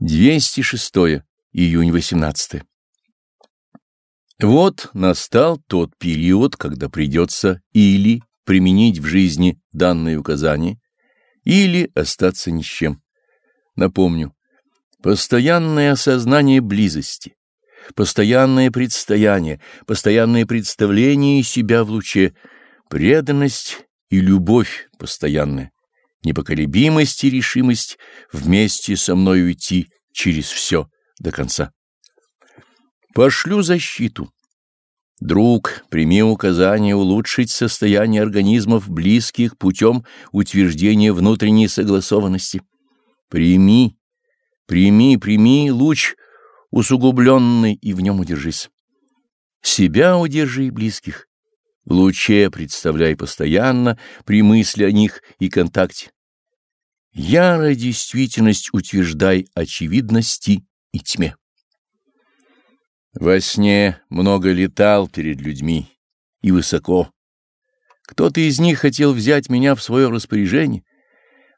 206 июнь 18 Вот настал тот период, когда придется или применить в жизни данные указания, или остаться ни с чем. Напомню, постоянное осознание близости, постоянное предстояние, постоянное представление себя в луче, преданность и любовь постоянная непоколебимость и решимость вместе со мной уйти через все до конца. Пошлю защиту. Друг, прими указание улучшить состояние организмов близких путем утверждения внутренней согласованности. Прими, прими, прими луч усугубленный и в нем удержись. Себя удержи и близких луче представляй постоянно при мысли о них и контакте. Яро действительность утверждай очевидности и тьме. Во сне много летал перед людьми и высоко. Кто-то из них хотел взять меня в свое распоряжение,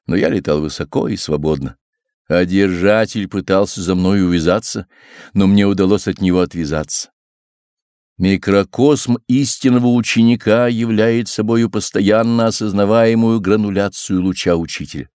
но я летал высоко и свободно. А пытался за мной увязаться, но мне удалось от него отвязаться. Микрокосм истинного ученика является собою постоянно осознаваемую грануляцию луча учителя.